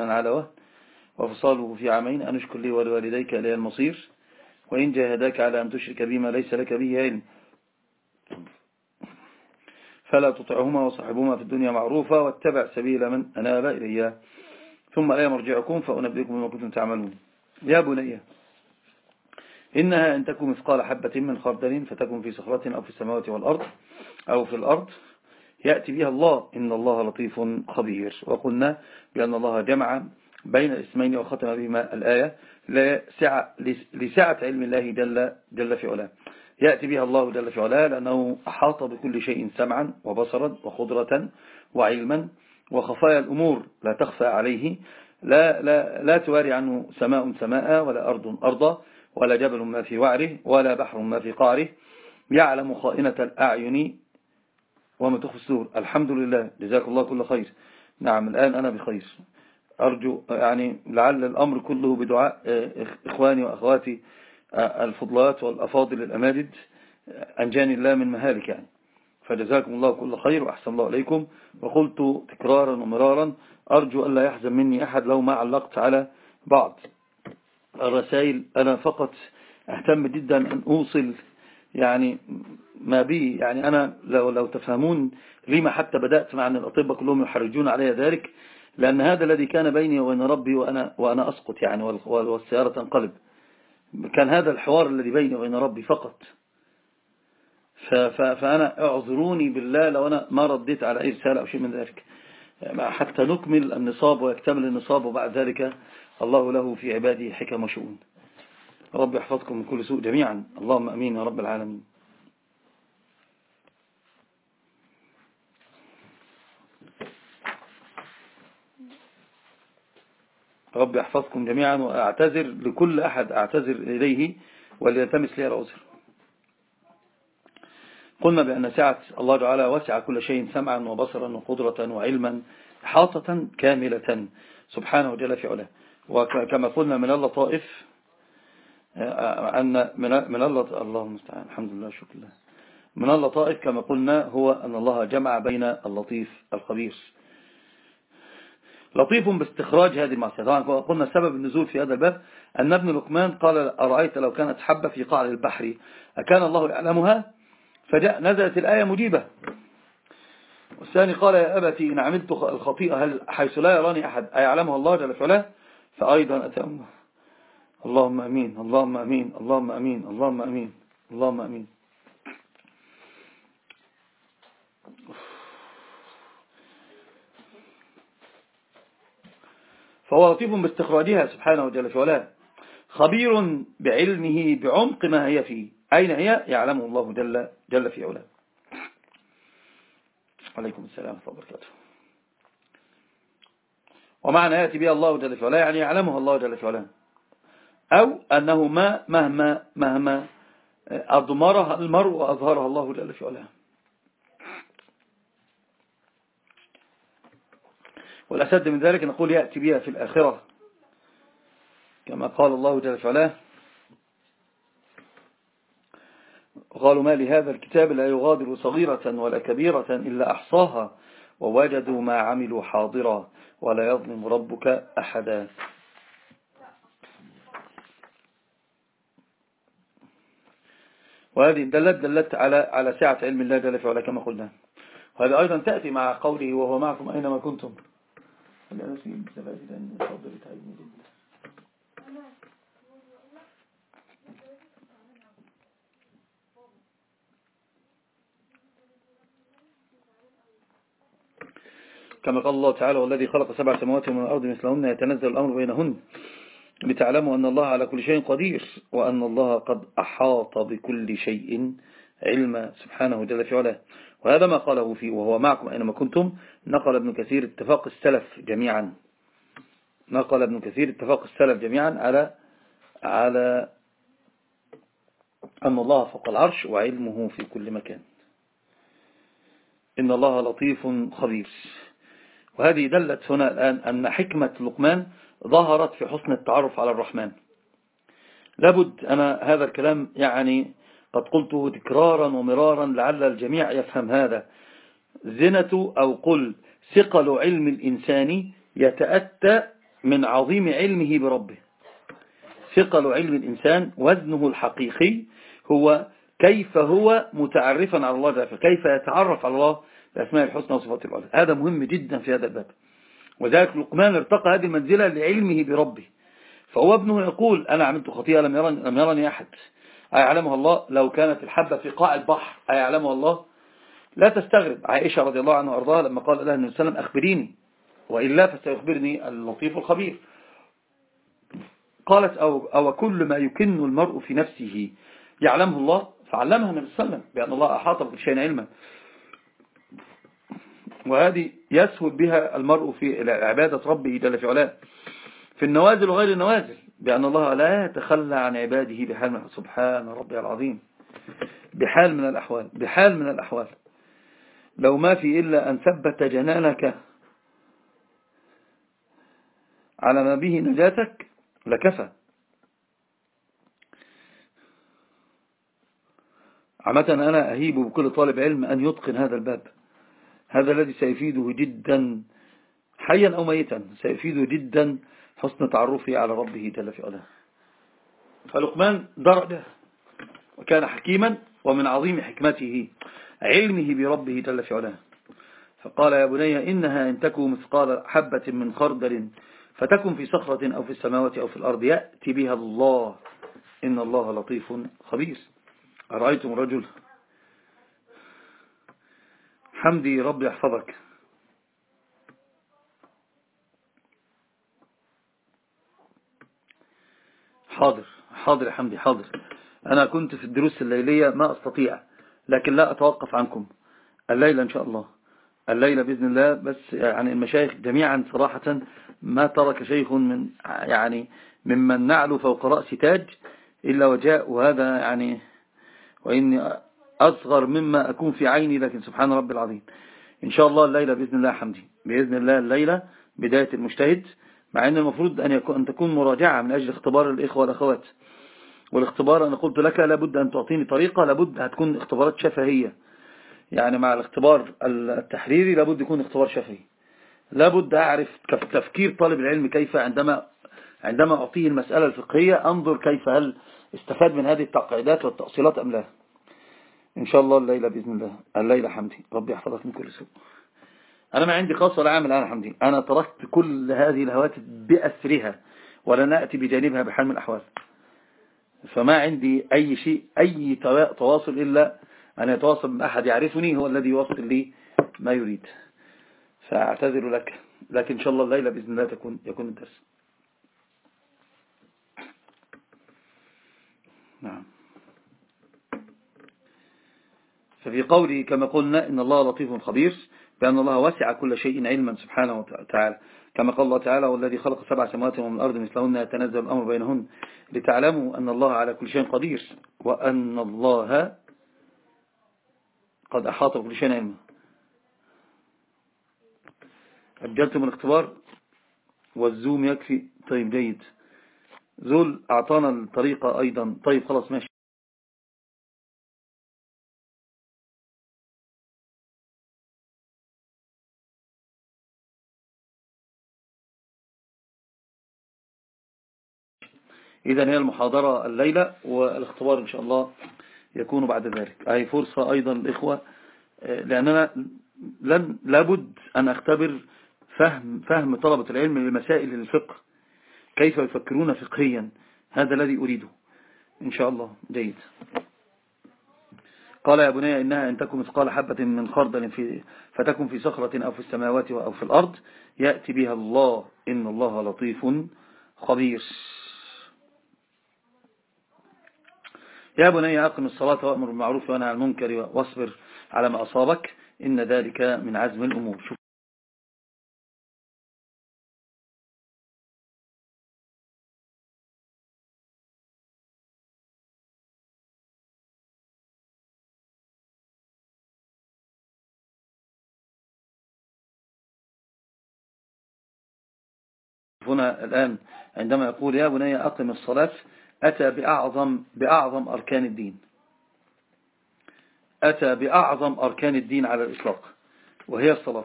وهنا على وهن. وفصاله في عامين أن اشكر لي ولوالديك إلي المصير. وإن جاهداك على أن تشرك بما ليس لك به علم. فلا تطعهما وصحبهما في الدنيا معروفة واتبع سبيل من أناب إليها ثم لا مرجعكم فأنبئكم بما كنتم تعملون. يا بني إنها إن تكون مثقال حبة من خردل فتكون في صخرة أو في السماوات والأرض أو في الأرض. يأتي بها الله إن الله لطيف خبير. وقلنا بأن الله جمع بين الاسمين وختم بهما الآية لسعة علم الله جل, جل في علاه. يأتي بها الله جل في علاه لأنه أحاط بكل شيء سمعا وبصرا وخضرة وعلما. وخفايا الأمور لا تخفى عليه. لا, لا, لا تواري عنه سماء سماء ولا أرض أرضا ولا جبل ما في وعره ولا بحر ما في قعره. يعلم خائنة الأعين وما تخفي السور. الحمد لله. جزاك الله كل خير. نعم الآن أنا بخير. أرجو يعني لعل الأمر كله بدعاء إخواني وأخواتي الفضلات والأفاضل الأماجد آه، أنجاني الله من مهالك يعني. فجزاكم الله كل خير وأحسن الله عليكم وقلت تكرارا ومرارا أرجو أن لا يحزن مني أحد لو ما علقت على بعض الرسائل. أنا فقط أهتم جدا أن أوصل يعني ما بي يعني أنا لو, لو تفهمون لما حتى بدأت مع أن الأطباء كلهم يحرجون علي ذلك لأن هذا الذي كان بيني وبين ربي وأنا, وأنا أسقط يعني والسيارة تنقلب. كان هذا الحوار الذي بيني وبين ربي فقط. فأنا أعذروني بالله لو أنا ما رديت على أي رسالة أو شيء من ذلك. حتى نكمل النصاب ويكتمل النصاب وبعد ذلك الله له في عباده حكم وشؤون رب يحفظكم من كل سوء جميعا. اللهم أمين يا رب العالمين. رب يحفظكم جميعا وأعتذر لكل أحد أعتذر إليه وليتمس لي العذر قلنا بأن سعة الله تعالى وسع كل شيء سمعا وبصرا وقدرة وعلما حاطة كاملة سبحانه وجل في علاه. وكما قلنا من اللطائف أن من الله اللهم المستعان. الحمد لله شكرا الله من اللطائف كما قلنا هو أن الله جمع بين اللطيف الخبير لطيف باستخراج هذه المعصية. طبعا قلنا سبب النزول في هذا الباب أن ابن لقمان قال أرأيت لو كانت حبة في قعر البحر أكان الله يعلمها؟ فجاء نزلت الآية مجيبة. والثاني قال يا أبتي إن عملت الخطيئة هل حيث لا يراني أحد؟ أيعلمها الله جل فعلا فأيضا أتأمه اللهم أمين اللهم أمين اللهم أمين اللهم أمين اللهم أمين. فهو لطيف باستخراجها سبحانه وجل في علاه خبير بعلمه بعمق ما هي فيه. أين هي؟ يعلمه الله جل, جل في علاه. عليكم السلام ورحمة الله وبركاته. ومعنى يأتي بها الله جل في علاه يعني يعلمها الله جل في علاه. أو أنه ما مهما مهما أضمرها المرء وأظهرها الله جل في علاه والأسد من ذلك نقول يأتي بها في الآخرة كما قال الله جل وعلا. قالوا ما لهذا الكتاب لا يغادر صغيرة ولا كبيرة إلا أحصاها ووجدوا ما عملوا حاضرا ولا يظلم ربك أحدا. وهذه دلت دلت على على سعة علم الله جل وعلا كما قلنا. وهذا أيضا تأتي مع قوله وهو معكم أينما كنتم كما قال الله تعالى والذي خلق سبع سماوات من الأرض مثلهن يتنزل الأمر بينهن لتعلموا أن الله على كل شيء قدير وأن الله قد أحاط بكل شيء علما سبحانه جل في علاه. وهذا ما قاله فيه وهو معكم أينما كنتم نقل ابن كثير اتفاق السلف جميعا. نقل ابن كثير اتفاق السلف جميعا على على أن الله فوق العرش وعلمه في كل مكان. إن الله لطيف خبير. وهذه دلت هنا الآن أن حكمة لقمان ظهرت في حسن التعرف على الرحمن. لابد أنا هذا الكلام يعني قد قلته تكرارا ومرارا لعل الجميع يفهم هذا. زنة أو قل ثقل علم الإنسان يتأتى من عظيم علمه بربه. ثقل علم الإنسان وزنه الحقيقي هو كيف هو متعرفا على الله كيف يتعرف على الله بأسماء الحسنى وصفات العلى. هذا مهم جدا في هذا الباب. وذلك لقمان ارتقى هذه المنزلة لعلمه بربه. فهو ابنه يقول أنا عملت خطيئة لم يرني, لم يرني أحد. أيعلمها الله؟ لو كانت الحبة في قاع البحر. أيعلمها الله؟ لا تستغرب. عائشة رضي الله عنها وأرضاها لما قال لها النبي صلى الله عليه وسلم أخبريني. وإلا فسيخبرني اللطيف الخبير. قالت أو, أو كل ما يكن المرء في نفسه يعلمه الله؟ فعلمها النبي صلى الله عليه وسلم بأن الله أحاط بكل شيء علما. وهذه يسهل بها المرء في عبادة ربه جل في علاه. في النوازل وغير النوازل بأن الله لا يتخلى عن عباده بحال من سبحان ربي العظيم. بحال من الأحوال بحال من الأحوال. لو ما في إلا أن ثبت جنانك على ما به نجاتك لكفى. عامة أنا أهيب بكل طالب علم أن يتقن هذا الباب. هذا الذي سيفيده جدا حيا أو ميتا سيفيده جدا حسن تعرفه على ربه جل في علاه. فلقمان درجة وكان حكيما ومن عظيم حكمته علمه بربه جل في علاه. فقال يا بني إنها إن تكو مثقال حبة من خردل فتكن في صخرة أو في السماوات أو في الأرض يأتي بها الله. إن الله لطيف خبير. أرأيتم رجل حمدي رب يحفظك. حاضر حاضر يا حمدي حاضر. أنا كنت في الدروس الليلية ما أستطيع لكن لا أتوقف عنكم. الليلة إن شاء الله. الليلة بإذن الله بس يعني المشايخ جميعا صراحة ما ترك شيخ من يعني ممن نعلو فوق رأس تاج إلا وجاء وهذا يعني وإني أصغر مما أكون في عيني لكن سبحان رب العظيم. إن شاء الله الليلة بإذن الله حمدي. بإذن الله الليلة بداية المجتهد. مع أن المفروض أن, يكون أن تكون مراجعة من أجل اختبار الإخوة والأخوات. والاختبار أنا قلت لك لابد أن تعطيني طريقة لابد هتكون اختبارات شفهية. يعني مع الاختبار التحريري لابد يكون اختبار شفهي. لابد أعرف تفكير طالب العلم كيف عندما عندما أعطيه المسألة الفقهية أنظر كيف هل استفاد من هذه التعقيدات والتأصيلات أم لا. إن شاء الله الليلة بإذن الله. الليلة حمدي. ربي يحفظك من كل سوء. أنا ما عندي خاص ولا عامل أنا حمدي. أنا تركت كل هذه الهواتف بأسرها ولا نأتي بجانبها بحال من الأحوال. فما عندي أي شيء أي تواصل إلا أن يتواصل أحد. يعرفني هو الذي يواصل لي ما يريد. فأعتذر لك. لكن إن شاء الله الليلة بإذن الله تكون يكون الدرس. نعم. ففي قوله كما قلنا إن الله لطيف خبير بأن الله وسع كل شيء علما سبحانه وتعالى. كما قال الله تعالى والذي خلق سبع سماوات ومن الأرض مثلهن يتنزل الأمر بينهن لتعلموا أن الله على كل شيء قدير وأن الله قد أحاط بكل شيء علما. أجلتم الاختبار؟ والزوم يكفي. طيب جيد. زول أعطانا الطريقة أيضا. طيب خلاص ماشي. إذا هي المحاضرة الليلة والاختبار إن شاء الله يكون بعد ذلك. أي فرصة أيضا الإخوة لأننا لن لابد أن أختبر فهم فهم طلبة العلم لمسائل الفقه. كيف يفكرون فقهيا؟ هذا الذي أريده. إن شاء الله. جيد. قال يا بني إنها إن تكن مثقال حبة من خردل في فتكن في صخرة أو في السماوات أو في الأرض يأتي بها الله. إن الله لطيف خبير. يا بني أقم الصلاة وأمر بالمعروف وأنهى عن المنكر واصبر على ما أصابك إن ذلك من عزم الأمور. شوف هنا الآن عندما يقول يا بني أقم الصلاة أتى بأعظم, بأعظم أركان الدين. أتى بأعظم أركان الدين على الإطلاق وهي الصلاة.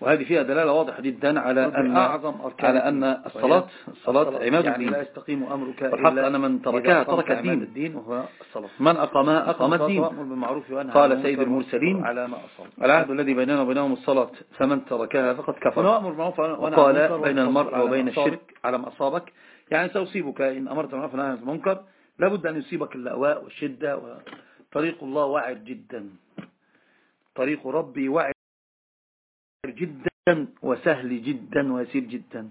وهذه فيها دلالة واضحة جدا على أن أعظم أركان على أن الصلاة الصلاة. عماد يعني الدين. لا يستقيم أمرك والحق أن من تركها ترك الدين. الدين وهو الصلاة. من أقامها أقام الدين. قال سيد المرسلين على ما العهد الذي بيننا وبينهم الصلاة فمن تركها فقد كفر. وقال بين المرء وبين الشرك على ما أصابك يعني سأصيبك إن أمرت معروف عن المنكر لابد أن يصيبك اللأواء والشدة وطريق الله واعر جدا. طريق ربي واعر جدا وسهل جدا ويسير جدا.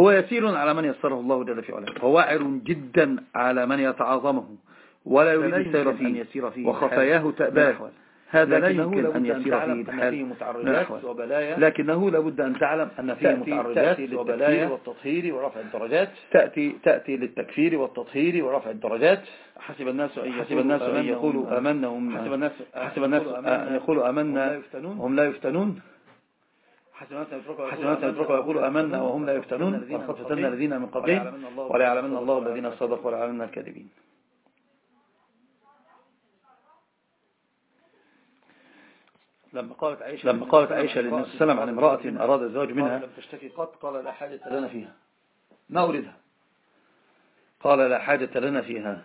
هو يسير على من يسره الله جل في علاه وواعر جدا على من يتعاظمه ولا يريد السير فيه. وخفاياه تأباه. هذا لا يمكن أن يسير فيه الحال لكنه لابد أن تعلم أن فيه متعرضات وبلايا. والتطهير ورفع الدرجات. تأتي, تأتي للتكفير والتطهير ورفع الدرجات. حسب الناس أن حسب الناس أن يقولوا آمنا هم حسب الناس حسب الناس أن يقولوا آمنا هم لا يفتنون. حسب الناس يتركوا ويقولوا آمنا وهم لا يفتنون. وقد فتنا الذين من قبلهم. ولا يعلمن الله الذين صدقوا ولا يعلمن الكاذبين. لما قالت عائشة لما قالت عائشة للنبي صلى الله عليه وسلم عن امرأة أراد الزواج منها. لم تشتكي قط قال لا حاجة لنا فيها. ما أريدها قال لا حاجة لنا فيها.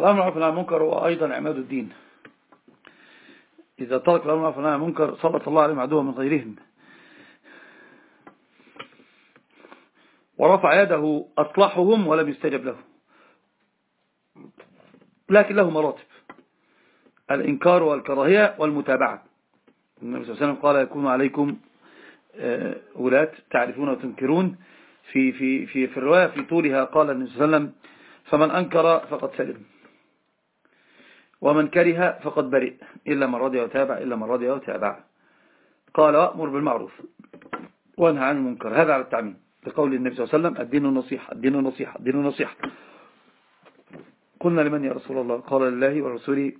والأمر معروف عن المنكر هو أيضا عماد الدين. إذا ترك الأمر معروف عن المنكر صبت الله عليهم عدوه من غيرهم. ورفع يده أصلحهم ولم يستجب له. لكن له مراتب. الإنكار والكراهية والمتابعة. النبي صلى الله عليه وسلم قال يكون عليكم آه، ولاة تعرفون وتنكرون. في في في في الرواية في طولها قال النبي صلى الله عليه وسلم فمن أنكر فقد سلم. ومن كره فقد برئ إلا من رضي وتابع إلا من رضي وتابع. قال وأمر بالمعروف وأنهى عن المنكر. هذا على التعميم. لقول النبي صلى الله عليه وسلم الدين النصيحة الدين النصيحة الدين النصيحة قلنا لمن يا رسول الله؟ قال لله ورسوله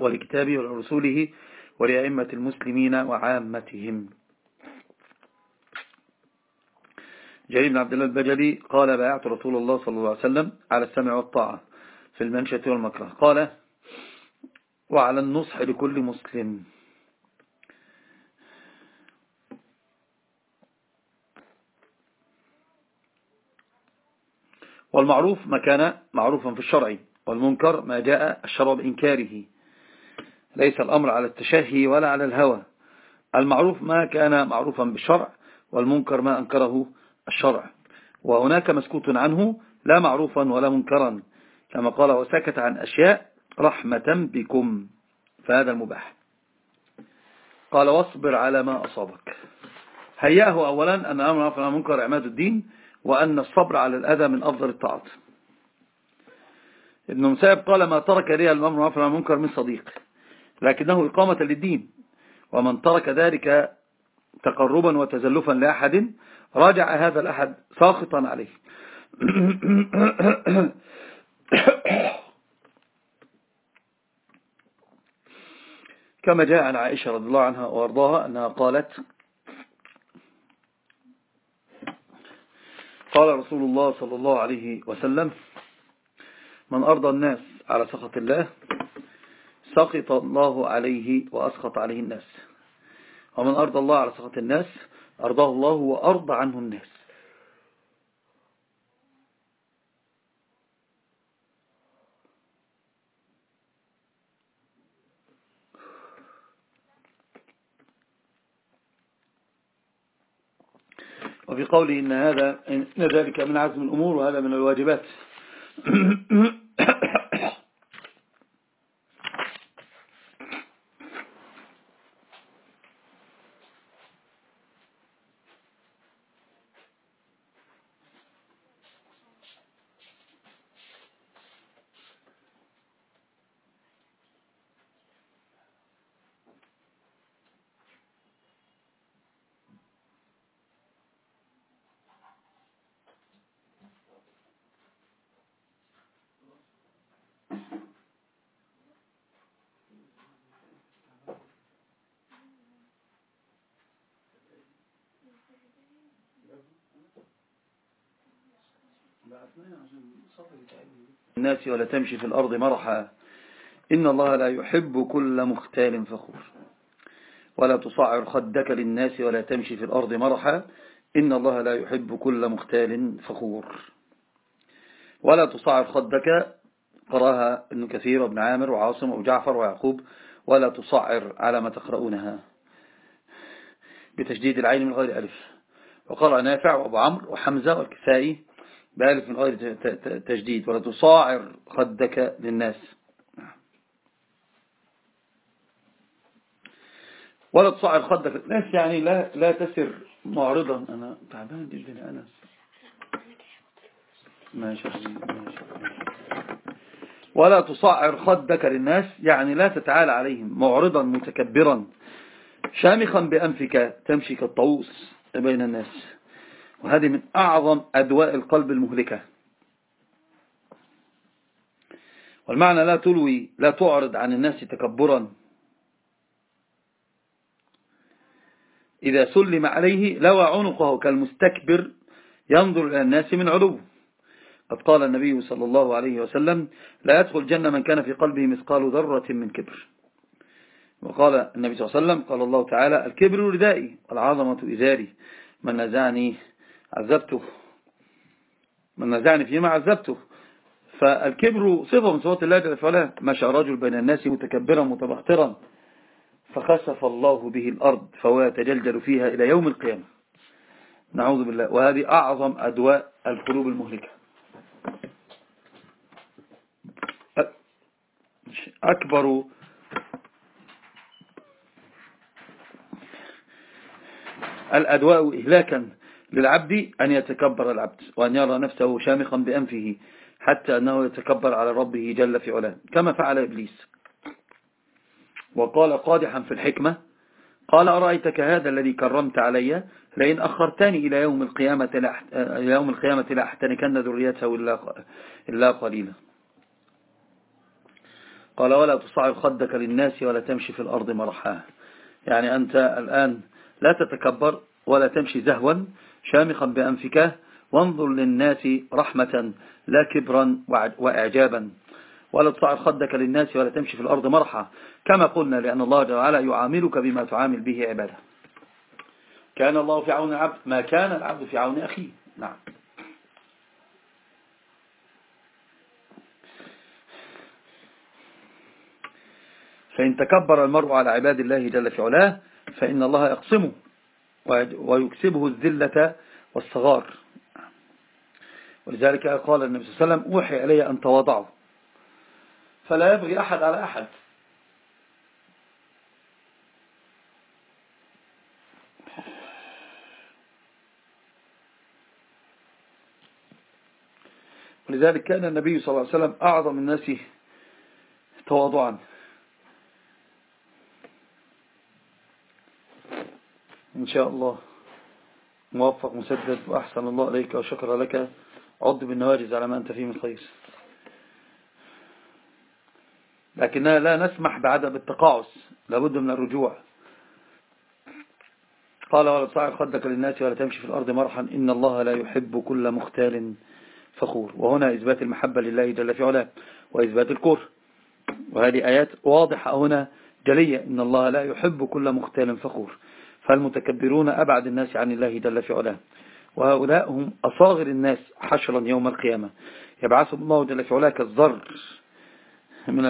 ولكتابه ولرسوله ولأئمة المسلمين وعامتهم. جرير بن عبد الله البجلي قال بايعت رسول الله صلى الله عليه وسلم على السمع والطاعة. في المنشة والمكره قال وعلى النصح لكل مسلم. والمعروف ما كان معروفا في الشرع والمنكر ما جاء الشرع بإنكاره. ليس الأمر على التشهي ولا على الهوى. المعروف ما كان معروفا بالشرع والمنكر ما أنكره الشرع. وهناك مسكوت عنه لا معروفا ولا منكرا. كما قال وسكت عن أشياء رحمة بكم فهذا المباح. قال واصبر على ما أصابك. هيأه أولا أن أمر عفوا منكر عماد الدين وأن الصبر على الأذى من أفضل الطاعات ابن مسائب قال ما ترك لي الأمر عفوا منكر من صديق لكنه إقامة للدين ومن ترك ذلك تقربا وتزلفا لأحد راجع هذا الأحد ساخطا عليه. كما جاء عن عائشة رضي الله عنها وأرضاها أنها قالت قال رسول الله صلى الله عليه وسلم من أرضى الناس على سخط الله سقط الله عليه وأسخط عليه الناس. ومن أرضى الله على سخط الناس أرضاه الله وأرضى عنه الناس. وفي قوله إن هذا إن ذلك من عزم الأمور وهذا من الواجبات. الناس ولا تمشي في الأرض مرحا. إن الله لا يحب كل مختال فخور. ولا تصعر خدك للناس ولا تمشي في الأرض مرحا. إن الله لا يحب كل مختال فخور. ولا تصعر خدك قراها ابن كثير وابن عامر وعاصم وجعفر ويعقوب. ولا تصعر على ما تقرؤونها. بتشديد العين من غير ألف. وقرأ نافع وأبو عمرو وحمزة والكسائي بألف من غير تجديد ولا تصاعر خدك للناس. ولا تصاعر خدك. للناس يعني لا لا تسر. معرضا أنا تعبان جدا أنا ماشي ماشي ولا تصعر خدك للناس. يعني لا تتعالى عليهم. معرضا متكبرا. شامخا بأنفك. تمشي كالطوس بين الناس. وهذه من أعظم أدواء القلب المهلكة. والمعنى لا تلوي لا تعرض عن الناس تكبرا. إذا سلم عليه لوى عنقه كالمستكبر ينظر إلى الناس من علو قد قال النبي صلى الله عليه وسلم لا يدخل الجنة من كان في قلبه مثقال ذرة من كبر. وقال النبي صلى الله عليه وسلم قال الله تعالى الكبر ردائي والعظمة إزاري من نزعني عذبته. من نزعني فيما عذبته. فالكبر صفة من صفات الله جل وعلا. مشى رجل بين الناس متكبرا متبخترا فخسف الله به الأرض فهو يتجلجل فيها إلى يوم القيامة. نعوذ بالله. وهذه أعظم أدواء القلوب المهلكة. أكبر الأدواء إهلاكا للعبد أن يتكبر العبد وأن يرى نفسه شامخا بأنفه حتى أنه يتكبر على ربه جل في علاه كما فعل إبليس. وقال قادحا في الحكمة قال أرأيتك هذا الذي كرمت علي؟ لئن أخرتني إلى يوم القيامة إلى يوم القيامة لأحتنكن ذريته إلا قليلا. قال ولا تصعر خدك للناس ولا تمشي في الأرض مرحا. يعني أنت الآن لا تتكبر ولا تمشي زهوا شامخا بأنفك وانظر للناس رحمة لا كبرا وإعجابا. ولا تصعر خدك للناس ولا تمشي في الأرض مرحا. كما قلنا لأن الله تعالى يعاملك بما تعامل به عبادة. كان الله في عون العبد ما كان العبد في عون أخيه. نعم. فإن تكبر المرء على عباد الله جل في علاه فإن الله يقسمه. ويكسبه الذلة والصغار. ولذلك قال النبي صلى الله عليه وسلم أوحي إلي أن تواضعوا فلا يبغي أحد على أحد. ولذلك كان النبي صلى الله عليه وسلم أعظم الناس تواضعا. إن شاء الله. موفق مسدد وأحسن الله عليك وشكر لك. عض بالنواجز على ما أنت فيه من خير. لكننا لا نسمح بعدم التقاعس. لابد من الرجوع. قال ولا تصعر خدك للناس ولا تمشي في الأرض مرحا. إن الله لا يحب كل مختال فخور. وهنا إثبات المحبة لله جل في علاه وإثبات الكفر. وهذه آيات واضحة هنا جلية. إن الله لا يحب كل مختال فخور. فالمتكبرون أبعد الناس عن الله جل في علاه. وهؤلاء هم أصاغر الناس حشرا يوم القيامة. يبعثهم الله جل في علاه كالذر من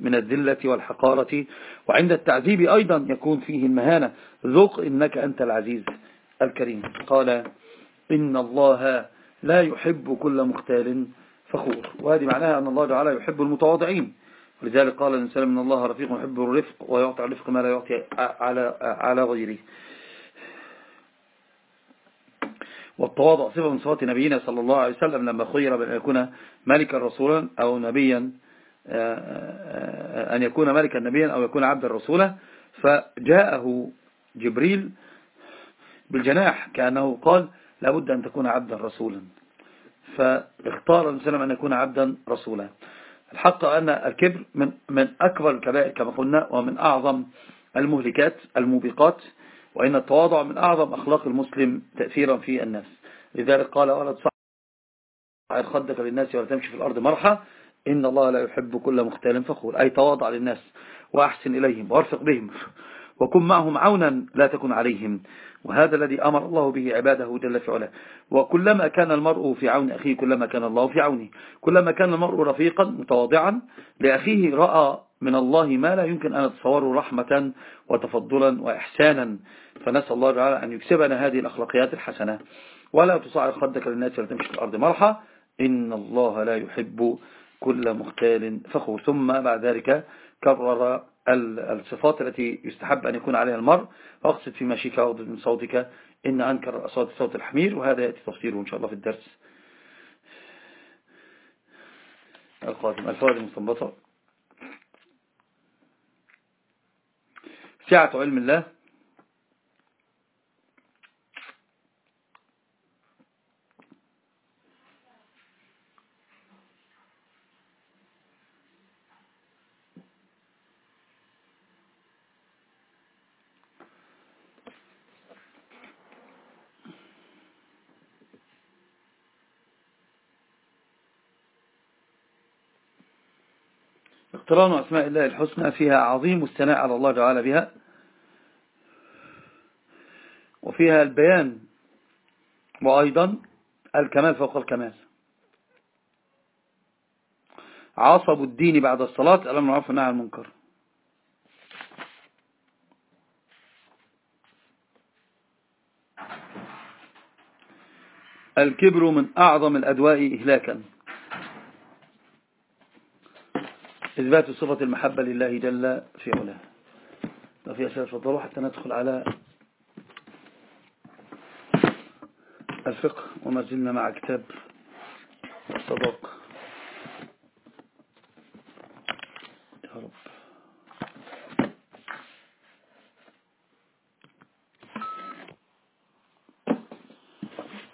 من الذلة والحقارة. وعند التعذيب أيضا يكون فيه المهانة. ذوق إنك أنت العزيز الكريم. قال إن الله لا يحب كل مختال فخور. وهذه معناها أن الله تعالى يحب المتواضعين. لذلك قال الإنسان من الله رفيق يحب الرفق ويعطي الرفق ما لا يعطي على على غيره. والتواضع صفة من صفات نبينا صلى الله عليه وسلم لما خير بأن يكون ملكا رسولا أو نبيا أن يكون ملكا نبيا أو يكون عبدا رسولا. فجاءه جبريل بالجناح كأنه قال لابد أن تكون عبدا رسولا. فاختار الإنسان أن يكون عبدا رسولا. الحق أن الكبر من, من أكبر الكبائر كما قلنا ومن أعظم المهلكات الموبقات وإن التواضع من أعظم أخلاق المسلم تأثيرا في الناس. لذلك قال ولا تصعر خدك للناس ولا تمشي في الأرض مرحة إن الله لا يحب كل مختال فخور. أي تواضع للناس وأحسن إليهم وأرفق بهم. وكن معهم عونا لا تكن عليهم. وهذا الذي أمر الله به عباده جل في علاه. وكلما كان المرء في عون أخيه كلما كان الله في عونه. كلما كان المرء رفيقا متواضعا لأخيه رأى من الله ما لا يمكن أن نتصوره رحمة وتفضلا وإحسانا. فنسأل الله تعالى أن يكسبنا هذه الأخلاقيات الحسنة. ولا تصعر خدك للناس ولا تمشي في الأرض مرحة إن الله لا يحب كل مختال فخور. ثم بعد ذلك كرر الصفات التي يستحب أن يكون عليها المرء. فأقصد في مشيك وضد من صوتك إن أنكر الأصوات صوت الحمير وهذا يأتي تفصيله إن شاء الله في الدرس القادم. الفوائد المستنبطة سعة علم الله اقتران أسماء الله الحسنى فيها عظيم الثناء على الله تعالى بها. وفيها البيان وأيضا الكمال فوق الكمال. عصب الدين بعد الصلاة ألم نعرف عن المنكر. الكبر من أعظم الأدواء إهلاكا. إثبات صفة المحبة لله جل في علاه. وفي أسئلة فضلوا حتى ندخل على الفقه وما زلنا مع كتاب الصداق